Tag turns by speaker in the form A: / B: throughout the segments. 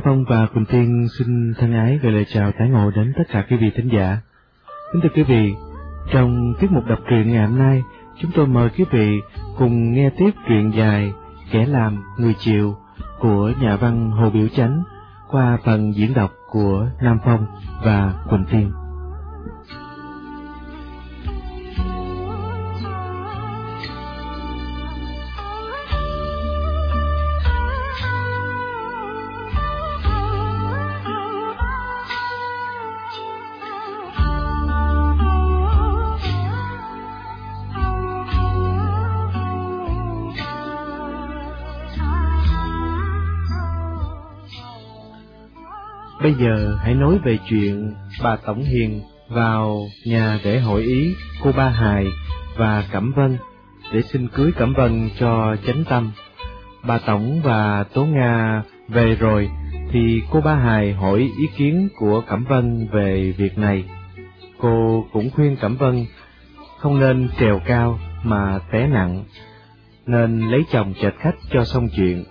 A: Nam Phong và Quỳnh Tiên xin thân ái gửi lời chào tái ngộ đến tất cả quý vị thính giả. Kính thưa quý vị, trong tiết mục đọc truyện ngày hôm nay, chúng tôi mời quý vị cùng nghe tiếp truyện dài Kẻ làm người chịu của nhà văn Hồ Biểu Chánh qua phần diễn đọc của Nam Phong và Quỳnh Tiên. Bây giờ hãy nói về chuyện bà Tổng Hiền vào nhà để hội ý cô Ba Hài và Cẩm Vân để xin cưới Cẩm Vân cho chánh tâm. Bà Tổng và Tố Nga về rồi thì cô Ba Hài hỏi ý kiến của Cẩm Vân về việc này. Cô cũng khuyên Cẩm Vân không nên trèo cao mà té nặng, nên lấy chồng chệt khách cho xong chuyện.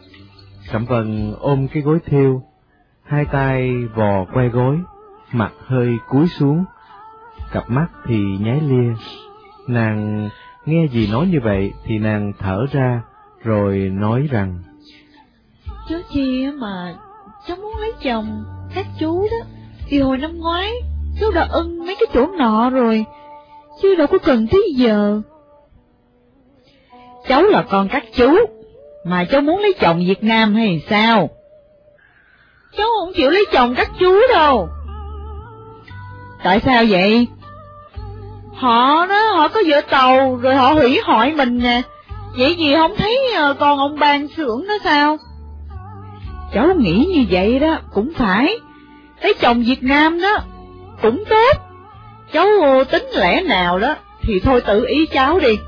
A: Cẩm Vân ôm cái gối thiêu hai tay vò quay gối, mặt hơi cúi xuống, cặp mắt thì nháy lia. Nàng nghe gì nói như vậy thì nàng thở ra, rồi nói rằng,
B: Chớ chi mà cháu muốn lấy chồng, các chú đó, thì hồi năm ngoái, cháu đã ưng mấy cái chỗ nọ rồi, chứ đâu có cần tới giờ.
C: Cháu là con các chú, mà cháu muốn lấy chồng Việt Nam hay sao?
B: Cháu không chịu lấy chồng các chú đâu.
C: Tại sao vậy?
B: Họ đó, họ có vợ tàu, rồi họ hủy hỏi mình nè. Vậy gì không thấy ờ, còn ông ban xưởng đó sao?
C: Cháu nghĩ như vậy đó, cũng phải.
B: Lấy chồng Việt Nam đó, cũng tốt. Cháu tính lẽ nào đó, thì thôi tự ý cháu đi.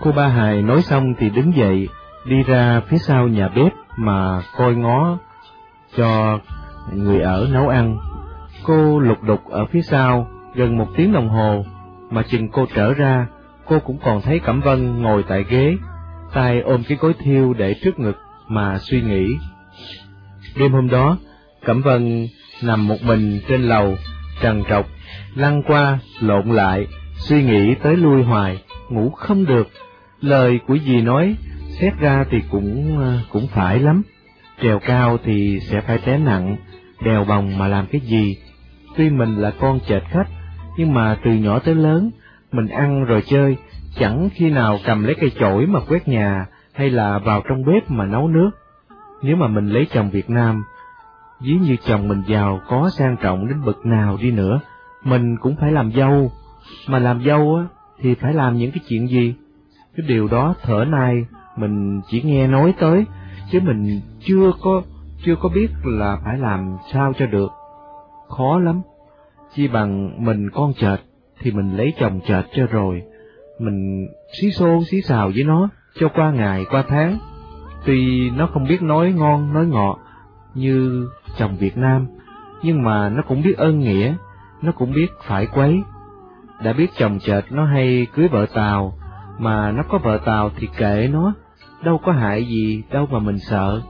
A: Cô Ba Hài nói xong thì đứng dậy, đi ra phía sau nhà bếp mà coi ngó cho người ở nấu ăn. Cô lục đục ở phía sau gần một tiếng đồng hồ, mà chừng cô trở ra, cô cũng còn thấy Cẩm Vân ngồi tại ghế, tay ôm cái gối thiêu để trước ngực mà suy nghĩ. Đêm hôm đó, Cẩm Vân nằm một mình trên lầu, trần trọc, lăn qua, lộn lại, suy nghĩ tới lui hoài, ngủ không được. Lời của dì nói, xét ra thì cũng ờ, cũng phải lắm. Trèo cao thì sẽ phải té nặng, đèo bồng mà làm cái gì? Tuy mình là con chợt khách, nhưng mà từ nhỏ tới lớn, mình ăn rồi chơi, chẳng khi nào cầm lấy cây chổi mà quét nhà, hay là vào trong bếp mà nấu nước. Nếu mà mình lấy chồng Việt Nam, ví như chồng mình giàu có sang trọng đến bậc nào đi nữa, mình cũng phải làm dâu, mà làm dâu á, thì phải làm những cái chuyện gì? Cái điều đó thở nay mình chỉ nghe nói tới, chứ mình chưa có chưa có biết là phải làm sao cho được. Khó lắm. Chi bằng mình con chợt thì mình lấy chồng chợt cho rồi. Mình xí xô xí xào với nó cho qua ngày qua tháng. Tuy nó không biết nói ngon nói ngọt như chồng Việt Nam, nhưng mà nó cũng biết ơn nghĩa, nó cũng biết phải quấy. Đã biết chồng chợt nó hay cưới vợ Tàu, mà nó có vợ Tàu thì kệ nó, đâu có hại gì đâu mà mình sợ.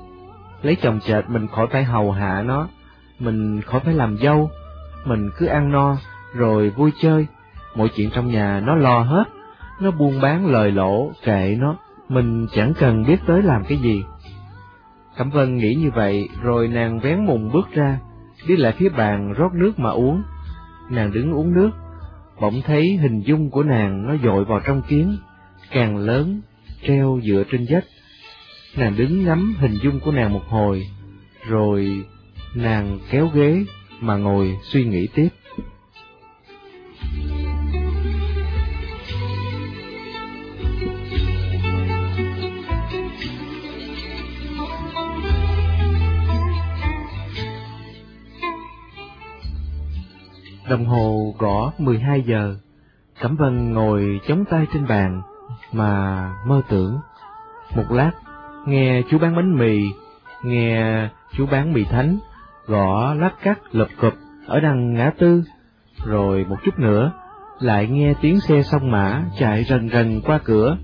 A: Lấy chồng chệt mình khỏi phải hầu hạ nó, mình khỏi phải làm dâu, mình cứ ăn no, rồi vui chơi, mọi chuyện trong nhà nó lo hết, nó buôn bán lời lỗ, kệ nó, mình chẳng cần biết tới làm cái gì. Cẩm Vân nghĩ như vậy, rồi nàng vén mùng bước ra, đi lại phía bàn rót nước mà uống. Nàng đứng uống nước, bỗng thấy hình dung của nàng nó dội vào trong kiến, càng lớn, treo dựa trên vách. Nàng đứng ngắm hình dung của nàng một hồi, rồi nàng kéo ghế mà ngồi suy nghĩ tiếp. Đồng hồ gõ 12 giờ, Cẩm Vân ngồi chống tay trên bàn mà mơ tưởng. Một lát, nghe chú bán bánh mì, nghe chú bán mì thánh, gõ lát cắt lập cụp ở đằng ngã tư, rồi một chút nữa, lại nghe tiếng xe song mã chạy rần rần qua cửa.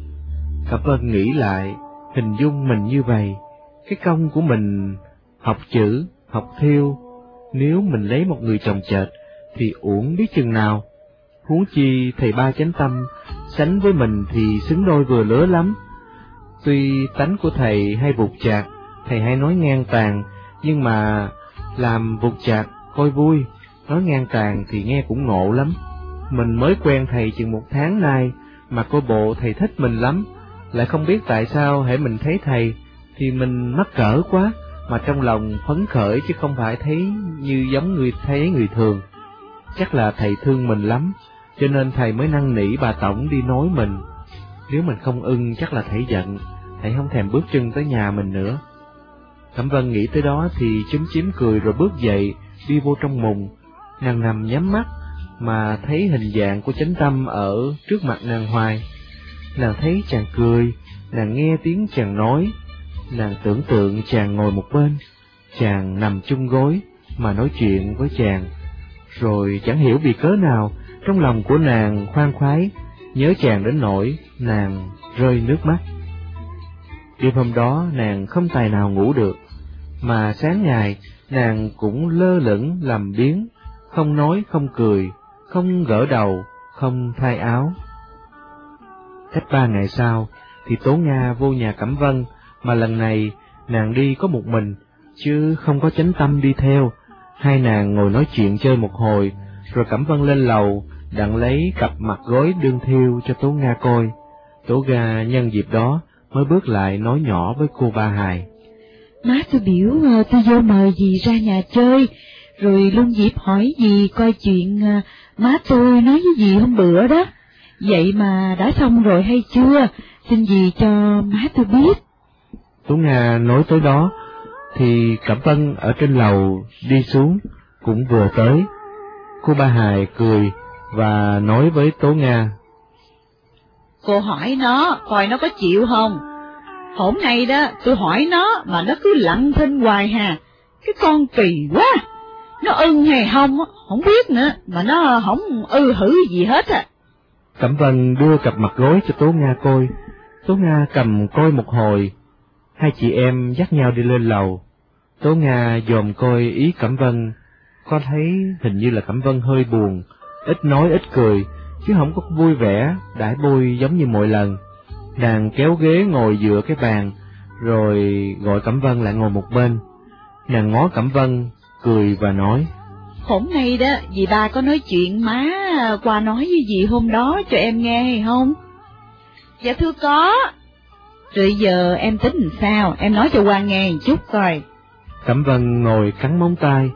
A: Cẩm ơn nghĩ lại, hình dung mình như vậy, cái công của mình học chữ, học thiêu, nếu mình lấy một người chồng chệt thì uổng biết chừng nào. Huống chi thầy ba chánh tâm, sánh với mình thì xứng đôi vừa lứa lắm. Tuy tánh của thầy hay vụt chạc, thầy hay nói ngang tàn, nhưng mà làm vụt chạc coi vui, nói ngang tàn thì nghe cũng ngộ lắm. Mình mới quen thầy chừng một tháng nay, mà coi bộ thầy thích mình lắm, lại không biết tại sao hãy mình thấy thầy, thì mình mắc cỡ quá, mà trong lòng phấn khởi chứ không phải thấy như giống người thấy người thường. Chắc là thầy thương mình lắm, cho nên thầy mới năn nỉ bà Tổng đi nói mình. Nếu mình không ưng chắc là thầy giận, thầy không thèm bước chân tới nhà mình nữa. Cẩm Vân nghĩ tới đó thì chúm chím cười rồi bước dậy, đi vô trong mùng. Nàng nằm nhắm mắt, mà thấy hình dạng của chánh tâm ở trước mặt nàng hoài. Nàng thấy chàng cười, nàng nghe tiếng chàng nói, nàng tưởng tượng chàng ngồi một bên, chàng nằm chung gối mà nói chuyện với chàng. Rồi chẳng hiểu vì cớ nào, trong lòng của nàng khoan khoái, nhớ chàng đến nỗi nàng rơi nước mắt. Đêm hôm đó nàng không tài nào ngủ được, mà sáng ngày nàng cũng lơ lửng làm biến, không nói không cười, không gỡ đầu, không thay áo. Cách ba ngày sau, thì Tố Nga vô nhà Cẩm Vân, mà lần này nàng đi có một mình, chứ không có chánh tâm đi theo. Hai nàng ngồi nói chuyện chơi một hồi, rồi Cẩm Vân lên lầu, đặng lấy cặp mặt gối đương thiêu cho Tố Nga coi. Tố Nga nhân dịp đó mới bước lại nói nhỏ với cô Ba Hài.
B: Má tôi biểu ờ, tôi vô mời gì ra nhà chơi, rồi luôn dịp hỏi gì coi chuyện ờ, má tôi nói với gì hôm bữa đó. Vậy mà đã xong rồi hay chưa? Xin gì cho má tôi biết.
A: Tú Nga nói tới đó, thì Cẩm Vân ở trên lầu đi xuống, cũng vừa tới. Cô Ba Hài cười và nói với Tố Nga.
C: Cô hỏi nó, coi nó có chịu không? Hôm nay đó, tôi hỏi nó, mà nó cứ lặng thinh hoài hà. Cái con kỳ quá! Nó ưng hay không, không biết nữa, mà nó không ư hử gì hết à.
A: Cẩm Vân đưa cặp mặt gối cho Tố Nga coi. Tố Nga cầm coi một hồi, hai chị em dắt nhau đi lên lầu. Tố Nga dòm coi ý Cẩm Vân, có thấy hình như là Cẩm Vân hơi buồn, ít nói ít cười, chứ không có vui vẻ, đãi bôi giống như mọi lần. Nàng kéo ghế ngồi dựa cái bàn, rồi gọi Cẩm Vân lại ngồi một bên. Nàng ngó Cẩm Vân, cười và nói.
C: Hôm nay đó, dì ba có nói chuyện má qua nói với dì hôm đó cho em nghe hay không? Dạ thưa có. Rồi giờ em tính làm sao, em nói cho Quang nghe một chút coi.
A: Cẩm Vân ngồi cắn móng tay,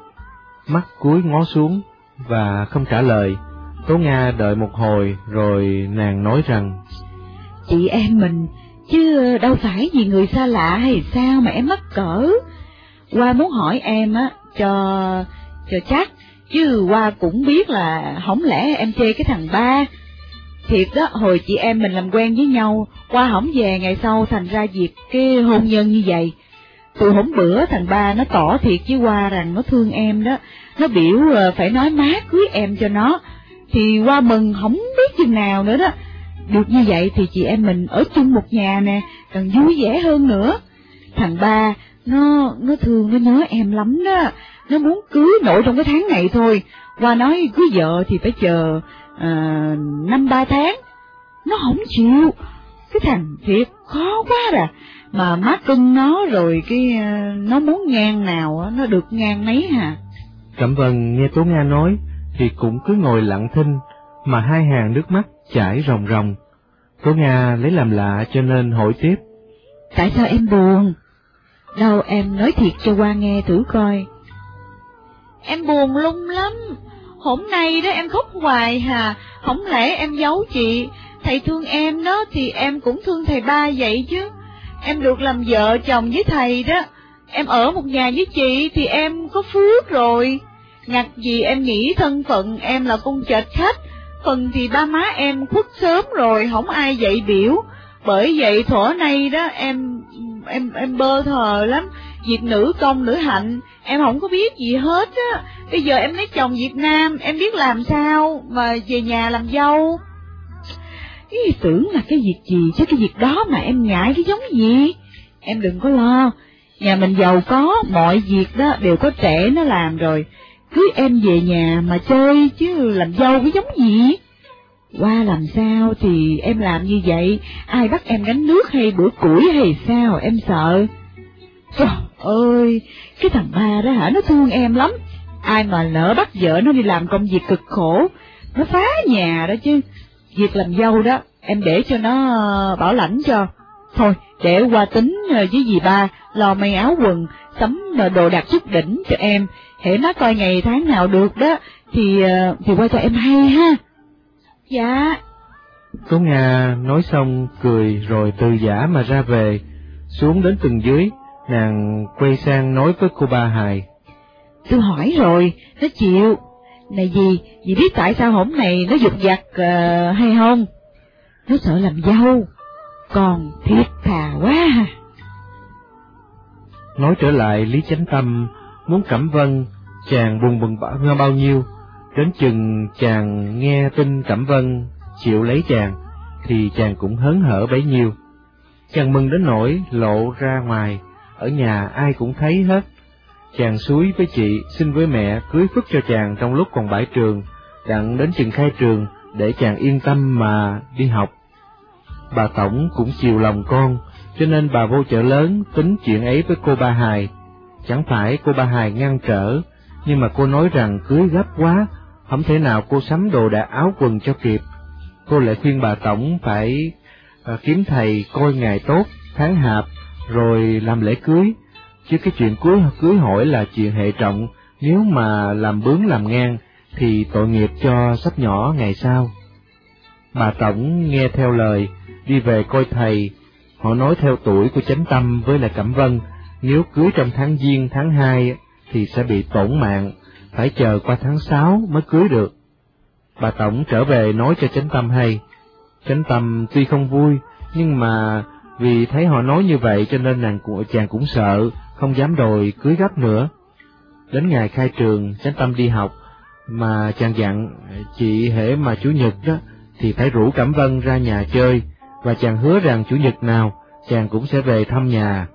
A: mắt cúi ngó xuống và không trả lời. Tố Nga đợi một hồi rồi nàng nói rằng
B: Chị em mình, chứ đâu phải vì người xa lạ hay sao mà em mắc cỡ. Qua muốn hỏi em á, cho cho chắc, chứ qua cũng biết là không lẽ em chê cái thằng ba. Thiệt đó, hồi chị em mình làm quen với nhau, qua hổng về ngày sau thành ra việc cái hôn nhân như vậy. Từ hôm bữa thằng ba nó tỏ thiệt với qua rằng nó thương em đó, nó biểu ờ, phải nói má cưới em cho nó, thì qua mừng không biết chừng nào nữa đó. Được như vậy thì chị em mình ở chung một nhà nè, càng vui vẻ hơn nữa. Thằng ba, nó, nó thương nó nhớ em lắm đó, nó muốn cưới nội trong cái tháng này thôi. Qua nói cưới vợ thì phải chờ à, năm ba tháng. Nó không chịu, cái thằng thiệt khó quá à. Mà má cưng nó rồi cái ờ, nó muốn ngang nào nó được ngang mấy hả.
A: Cẩm Vân nghe Tố Nga nói thì cũng cứ ngồi lặng thinh mà hai hàng nước mắt chảy ròng ròng. Tố Nga lấy làm lạ cho nên hỏi tiếp.
B: Tại sao em buồn? Đâu em nói thiệt cho qua nghe thử coi.
C: Em buồn lung lắm. Hôm nay đó em khóc hoài hà, không lẽ em giấu chị, thầy thương em đó thì em cũng thương thầy ba vậy chứ. Em được làm vợ chồng với thầy đó, em ở một nhà với chị thì em có phước rồi. Ngặt gì em nghĩ thân phận em là con chợt khách, phần thì ba má em khuất sớm rồi, không ai dạy biểu. Bởi vậy thuở nay đó em em em bơ thờ lắm, việc nữ công nữ hạnh, em không có biết gì hết á. Bây giờ em lấy chồng Việt Nam, em biết làm sao mà về nhà làm dâu.
B: Cái tưởng là cái việc gì chứ cái việc đó mà em ngại cái giống gì. Em đừng có lo, nhà mình giàu có, mọi việc đó đều có trẻ nó làm rồi, cưới em về nhà mà chơi chứ làm dâu cái giống gì? Qua làm sao thì em làm như vậy, ai bắt em gánh nước hay bữa củi hay sao, em sợ. Trời ơi, cái thằng ba đó hả, nó thương em lắm, ai mà lỡ bắt vợ nó đi làm công việc cực khổ, nó phá nhà đó chứ. Việc làm dâu đó, em để cho nó ờ, bảo lãnh cho. Thôi, để qua tính ờ, với dì ba, lo may áo quần, sắm ờ, đồ đạc chút đỉnh cho em, hễ nó coi ngày tháng nào được đó, thì thì qua cho em hay ha. Dạ.
A: Tố Nga nói xong cười rồi từ giả mà ra về, xuống đến tầng dưới, nàng quay sang nói với cô ba hài.
B: Tôi hỏi rồi, nó chịu. Này gì, dì biết tại sao hổng này nó dục giặt uh, hay không? Nó sợ làm dâu, còn thiệt thà quá
A: Nói trở lại Lý Chánh Tâm muốn Cẩm Vân, chàng buồn bừng bao, bao nhiêu, đến chừng chàng nghe tin Cẩm Vân chịu lấy chàng, thì chàng cũng hớn hở bấy nhiêu. Chàng mừng đến nỗi lộ ra ngoài, ở nhà ai cũng thấy hết. Chàng suối với chị, xin với mẹ cưới phức cho chàng trong lúc còn bãi trường, đặng đến chừng khai trường, để chàng yên tâm mà đi học. Bà Tổng cũng chiều lòng con, cho nên bà vô chợ lớn tính chuyện ấy với cô Ba Hài. Chẳng phải cô Ba Hài ngăn trở, nhưng mà cô nói rằng cưới gấp quá, không thể nào cô sắm đồ đã áo quần cho kịp. Cô lại khuyên bà Tổng phải à, kiếm thầy coi ngày tốt, tháng hạp, rồi làm lễ cưới. Chứ cái chuyện cưới cưới hỏi là chuyện hệ trọng, nếu mà làm bướng làm ngang, thì tội nghiệp cho sắp nhỏ ngày sau. Bà Tổng nghe theo lời, đi về coi thầy, họ nói theo tuổi của chánh tâm với lại Cẩm Vân, nếu cưới trong tháng Giêng tháng hai thì sẽ bị tổn mạng, phải chờ qua tháng sáu mới cưới được. Bà Tổng trở về nói cho chánh tâm hay, chánh tâm tuy không vui, nhưng mà vì thấy họ nói như vậy cho nên nàng của chàng cũng sợ, không dám đòi cưới gấp nữa. Đến ngày khai trường, chánh tâm đi học, mà chàng dặn chị hễ mà chủ nhật đó thì phải rủ Cẩm Vân ra nhà chơi, và chàng hứa rằng chủ nhật nào chàng cũng sẽ về thăm nhà.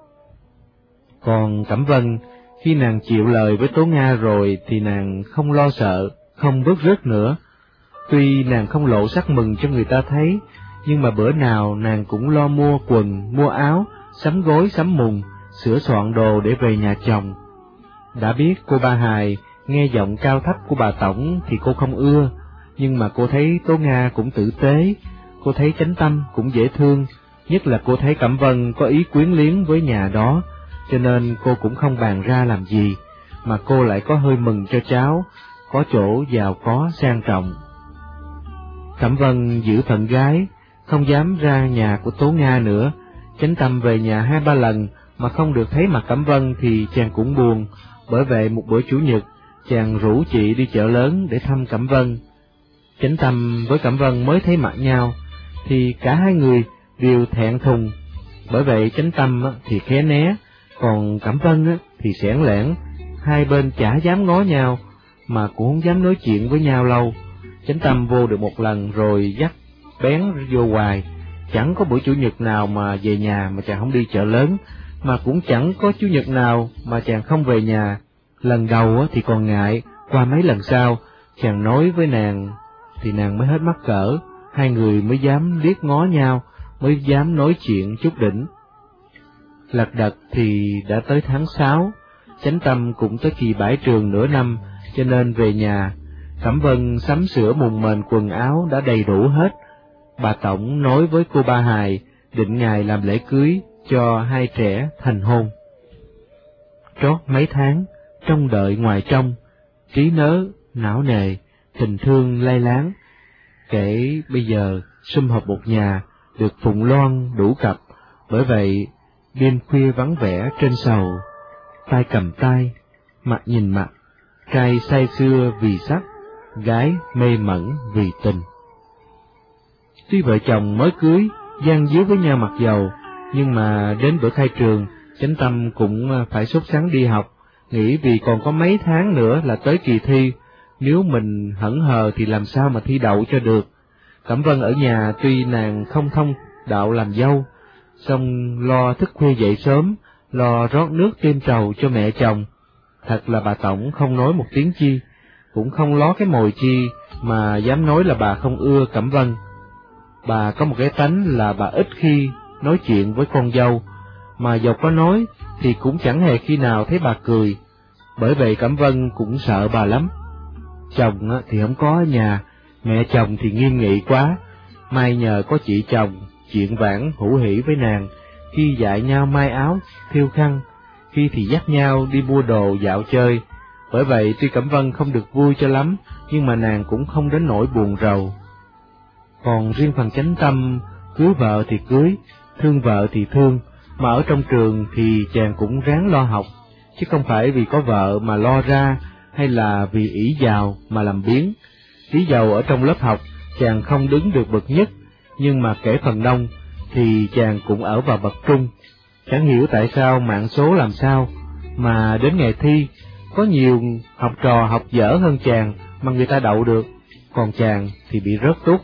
A: Còn Cẩm Vân, khi nàng chịu lời với Tố Nga rồi thì nàng không lo sợ, không bớt rớt nữa. Tuy nàng không lộ sắc mừng cho người ta thấy, nhưng mà bữa nào nàng cũng lo mua quần, mua áo, sắm gối, sắm mùng, sửa soạn đồ để về nhà chồng. Đã biết cô ba hài nghe giọng cao thấp của bà Tổng thì cô không ưa, nhưng mà cô thấy Tố Nga cũng tử tế, cô thấy chánh tâm cũng dễ thương, nhất là cô thấy Cẩm Vân có ý quyến liếng với nhà đó, cho nên cô cũng không bàn ra làm gì, mà cô lại có hơi mừng cho cháu, có chỗ giàu có sang trọng. Cẩm Vân giữ phận gái, không dám ra nhà của Tố Nga nữa, chánh tâm về nhà hai ba lần mà không được thấy mặt Cẩm Vân thì chàng cũng buồn, bởi vậy một bữa chủ nhật, chàng rủ chị đi chợ lớn để thăm Cẩm Vân. Chánh tâm với Cẩm Vân mới thấy mặt nhau, thì cả hai người đều thẹn thùng, bởi vậy chánh tâm thì khé né, còn Cẩm Vân thì sẻn lẻn, hai bên chả dám ngó nhau, mà cũng không dám nói chuyện với nhau lâu. Chánh tâm vô được một lần rồi dắt bén vô hoài, chẳng có buổi chủ nhật nào mà về nhà mà chàng không đi chợ lớn, mà cũng chẳng có chủ nhật nào mà chàng không về nhà. Lần đầu thì còn ngại, qua mấy lần sau, chàng nói với nàng, thì nàng mới hết mắc cỡ, hai người mới dám liếc ngó nhau, mới dám nói chuyện chút đỉnh. Lật đật thì đã tới tháng sáu, chánh tâm cũng tới kỳ bãi trường nửa năm, cho nên về nhà, Cẩm Vân sắm sửa mùng mền quần áo đã đầy đủ hết. Bà Tổng nói với cô Ba Hài định ngày làm lễ cưới cho hai trẻ thành hôn. Trót mấy tháng, trong đợi ngoài trong, trí nớ, não nề, tình thương lay láng, kể bây giờ sum họp một nhà, được phụng loan đủ cặp, bởi vậy đêm khuya vắng vẻ trên sầu, tay cầm tay, mặt nhìn mặt, trai say xưa vì sắc, gái mê mẩn vì tình. Tuy vợ chồng mới cưới, gian díu với nhau mặc dầu, nhưng mà đến bữa khai trường, chánh tâm cũng à, phải sốt sắng đi học, nghĩ vì còn có mấy tháng nữa là tới kỳ thi, nếu mình hững hờ thì làm sao mà thi đậu cho được. Cẩm Vân ở nhà tuy nàng không thông đạo làm dâu, xong lo thức khuya dậy sớm, lo rót nước tiêm trầu cho mẹ chồng. Thật là bà Tổng không nói một tiếng chi, cũng không ló cái mồi chi mà dám nói là bà không ưa Cẩm Vân. Bà có một cái tánh là bà ít khi nói chuyện với con dâu, mà dầu có nói thì cũng chẳng hề khi nào thấy bà cười, bởi vậy Cẩm Vân cũng sợ bà lắm. Chồng thì không có ở nhà, mẹ chồng thì nghiêm nghị quá, may nhờ có chị chồng, chuyện vãn hữu hỷ với nàng, khi dạy nhau mai áo, thiêu khăn, khi thì dắt nhau đi mua đồ dạo chơi. Bởi vậy tuy Cẩm Vân không được vui cho lắm, nhưng mà nàng cũng không đến nỗi buồn rầu. Còn riêng phần chánh tâm, cưới vợ thì cưới, thương vợ thì thương, mà ở trong trường thì chàng cũng ráng lo học, chứ không phải vì có vợ mà lo ra, hay là vì ỷ giàu mà làm biến. Tí giàu ở trong lớp học, chàng không đứng được bậc nhất, nhưng mà kể phần đông, thì chàng cũng ở vào bậc trung. Chẳng hiểu tại sao mạng số làm sao, mà đến ngày thi, có nhiều học trò học dở hơn chàng mà người ta đậu được, còn chàng thì bị rớt tút.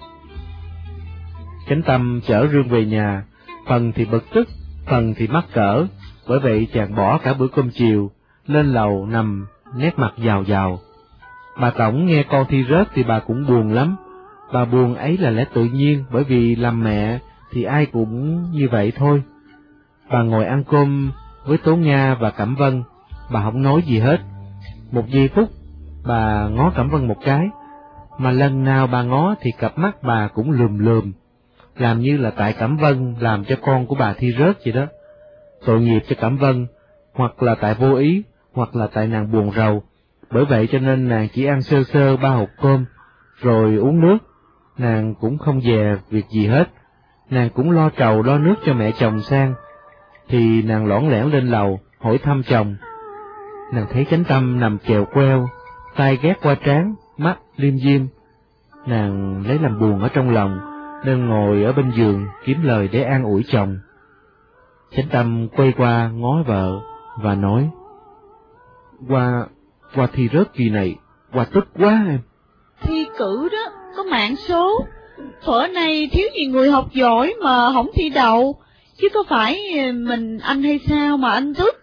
A: Chánh tâm chở rương về nhà, phần thì bực tức, phần thì mắc cỡ, bởi vậy chàng bỏ cả bữa cơm chiều, lên lầu nằm, nét mặt giàu giàu. Bà Tổng nghe con thi rớt thì bà cũng buồn lắm, bà buồn ấy là lẽ tự nhiên bởi vì làm mẹ thì ai cũng như vậy thôi. Bà ngồi ăn cơm với Tố Nga và Cẩm Vân, bà không nói gì hết. Một giây phút, bà ngó Cẩm Vân một cái, mà lần nào bà ngó thì cặp mắt bà cũng lườm lườm, làm như là tại Cẩm Vân làm cho con của bà thi rớt vậy đó. Tội nghiệp cho Cẩm Vân, hoặc là tại vô ý, hoặc là tại nàng buồn rầu, bởi vậy cho nên nàng chỉ ăn sơ sơ ba hộp cơm, rồi uống nước, nàng cũng không dè việc gì hết, nàng cũng lo trầu lo nước cho mẹ chồng sang, thì nàng lõn lẻn lên lầu, hỏi thăm chồng. Nàng thấy chánh tâm nằm chèo queo, tay ghét qua trán, mắt liêm diêm. Nàng lấy làm buồn ở trong lòng, nên ngồi ở bên giường kiếm lời để an ủi chồng. Chánh tâm quay qua ngó vợ và nói, Qua, qua thi rớt kỳ này, qua tức quá em.
B: Thi cử đó, có mạng số, thuở này thiếu gì người học giỏi mà không thi đậu, chứ có phải mình anh hay sao mà anh tức.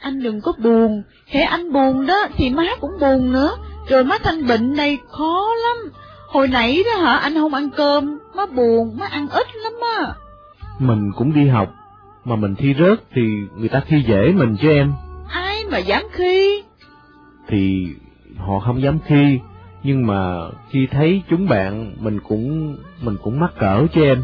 B: Anh đừng có buồn, hễ anh buồn đó thì má cũng buồn nữa, rồi má thanh bệnh đây khó lắm. Hồi nãy đó hả, anh không ăn cơm, má buồn, má ăn ít lắm á.
A: Mình cũng đi học, mà mình thi rớt thì người ta thi dễ mình chứ em.
B: Ai mà dám khi?
A: Thì họ không dám khi, nhưng mà khi thấy chúng bạn mình cũng mình cũng mắc cỡ cho em.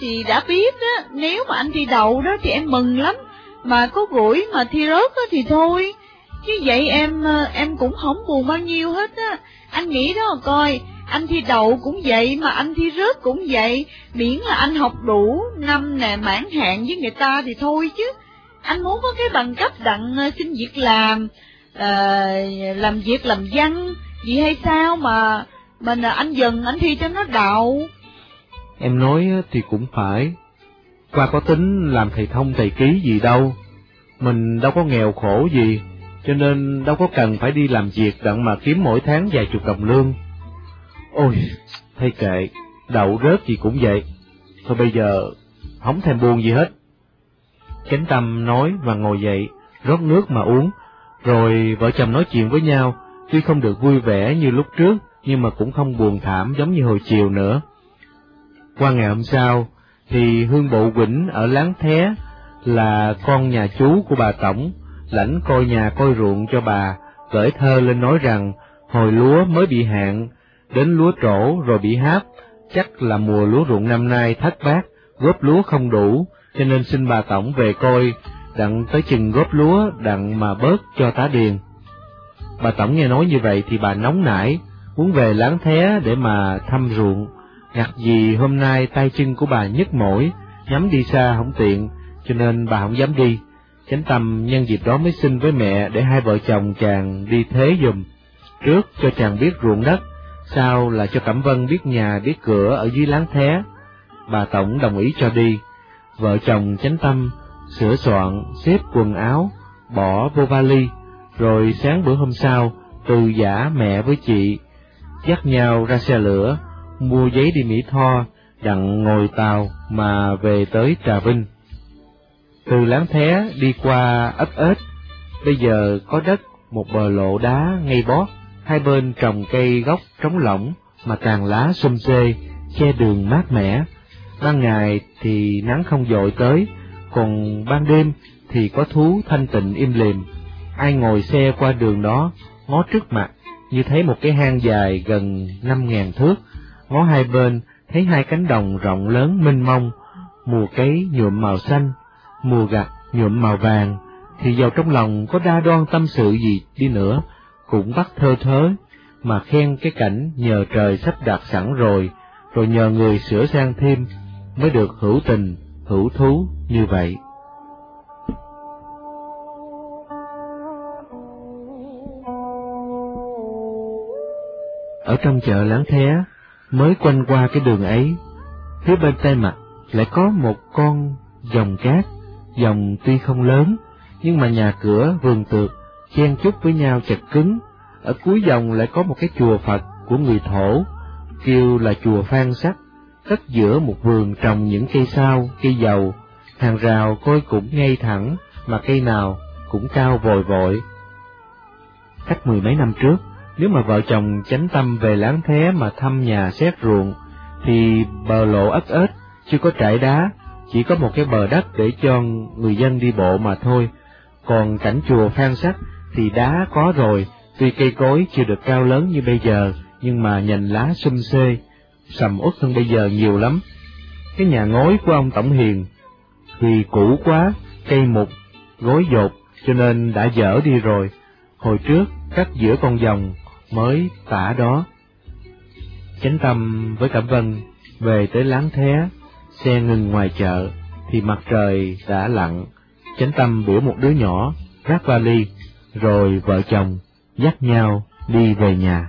B: Chị đã biết đó, nếu mà anh thi đậu đó thì em mừng lắm, mà có rủi mà thi rớt á thì thôi. Chứ vậy em ờ, em cũng không buồn bao nhiêu hết á. Anh nghĩ đó coi, anh thi đậu cũng vậy mà anh thi rớt cũng vậy, miễn là anh học đủ năm nè mãn hạn với người ta thì thôi chứ. Anh muốn có cái bằng cấp đặng ờ, xin việc làm, uh, làm việc làm văn, gì hay sao mà mình là anh dừng anh thi cho nó đậu.
A: Em nói thì cũng phải. Qua có tính làm thầy thông thầy ký gì đâu. Mình đâu có nghèo khổ gì, cho nên đâu có cần phải đi làm việc đặng mà kiếm mỗi tháng vài chục đồng lương. Ôi, thay kệ, đậu rớt gì cũng vậy. Thôi bây giờ, không thèm buồn gì hết. Chánh tâm nói và ngồi dậy, rót nước mà uống, rồi vợ chồng nói chuyện với nhau, tuy không được vui vẻ như lúc trước, nhưng mà cũng không buồn thảm giống như hồi chiều nữa. Qua ngày hôm sau, thì Hương Bộ Quỳnh ở Láng Thé là con nhà chú của bà Tổng, lãnh coi nhà coi ruộng cho bà, gửi thơ lên nói rằng hồi lúa mới bị hạn, đến lúa trổ rồi bị háp, chắc là mùa lúa ruộng năm nay thất bát, góp lúa không đủ, cho nên xin bà Tổng về coi, đặng tới chừng góp lúa đặng mà bớt cho tá điền. Bà Tổng nghe nói như vậy thì bà nóng nảy, muốn về láng thé để mà thăm ruộng, ngặt gì hôm nay tay chân của bà nhức mỏi, nhắm đi xa không tiện, cho nên bà không dám đi. Chánh tâm nhân dịp đó mới xin với mẹ để hai vợ chồng chàng đi thế dùm, trước cho chàng biết ruộng đất, sau là cho Cẩm Vân biết nhà biết cửa ở dưới láng thé. Bà Tổng đồng ý cho đi, vợ chồng chánh tâm, sửa soạn, xếp quần áo, bỏ vô vali, rồi sáng bữa hôm sau, từ giả mẹ với chị, dắt nhau ra xe lửa, mua giấy đi Mỹ Tho, đặng ngồi tàu mà về tới Trà Vinh. Từ láng thé đi qua ấp ếch, bây giờ có đất một bờ lộ đá ngay bót, hai bên trồng cây gốc trống lỏng mà tàn lá xum xê, che đường mát mẻ. Ban ngày thì nắng không dội tới, còn ban đêm thì có thú thanh tịnh im lìm. Ai ngồi xe qua đường đó, ngó trước mặt, như thấy một cái hang dài gần năm ngàn thước, ngó hai bên thấy hai cánh đồng rộng lớn mênh mông, mùa cấy nhuộm màu xanh, mùa gặt nhuộm màu vàng, thì vào trong lòng có đa đoan tâm sự gì đi nữa, cũng bắt thơ thớ, mà khen cái cảnh nhờ trời sắp đặt sẵn rồi, rồi nhờ người sửa sang thêm, mới được hữu tình, hữu thú như vậy. Ở trong chợ Láng Thé, mới quanh qua cái đường ấy, phía bên tay mặt lại có một con dòng cát, dòng tuy không lớn, nhưng mà nhà cửa vườn tược chen chúc với nhau chật cứng. Ở cuối dòng lại có một cái chùa Phật của người thổ, kêu là chùa Phan Sắc, cất giữa một vườn trồng những cây sao, cây dầu, hàng rào coi cũng ngay thẳng, mà cây nào cũng cao vòi vội. Cách mười mấy năm trước, nếu mà vợ chồng chánh tâm về láng thế mà thăm nhà xét ruộng, thì bờ lộ ếch ếch, chưa có trải đá, chỉ có một cái bờ đất để cho người dân đi bộ mà thôi. Còn cảnh chùa Phan Sắc thì đá có rồi, tuy cây cối chưa được cao lớn như bây giờ, nhưng mà nhành lá xum xê, sầm uất hơn bây giờ nhiều lắm. Cái nhà ngói của ông Tổng Hiền thì cũ quá, cây mục, gối dột, cho nên đã dở đi rồi. Hồi trước, cắt giữa con dòng mới tả đó. Chánh tâm với Cẩm Vân về tới láng thế, xe ngừng ngoài chợ, thì mặt trời đã lặn, chánh tâm biểu một đứa nhỏ, rác vali, rồi vợ chồng dắt nhau đi về nhà.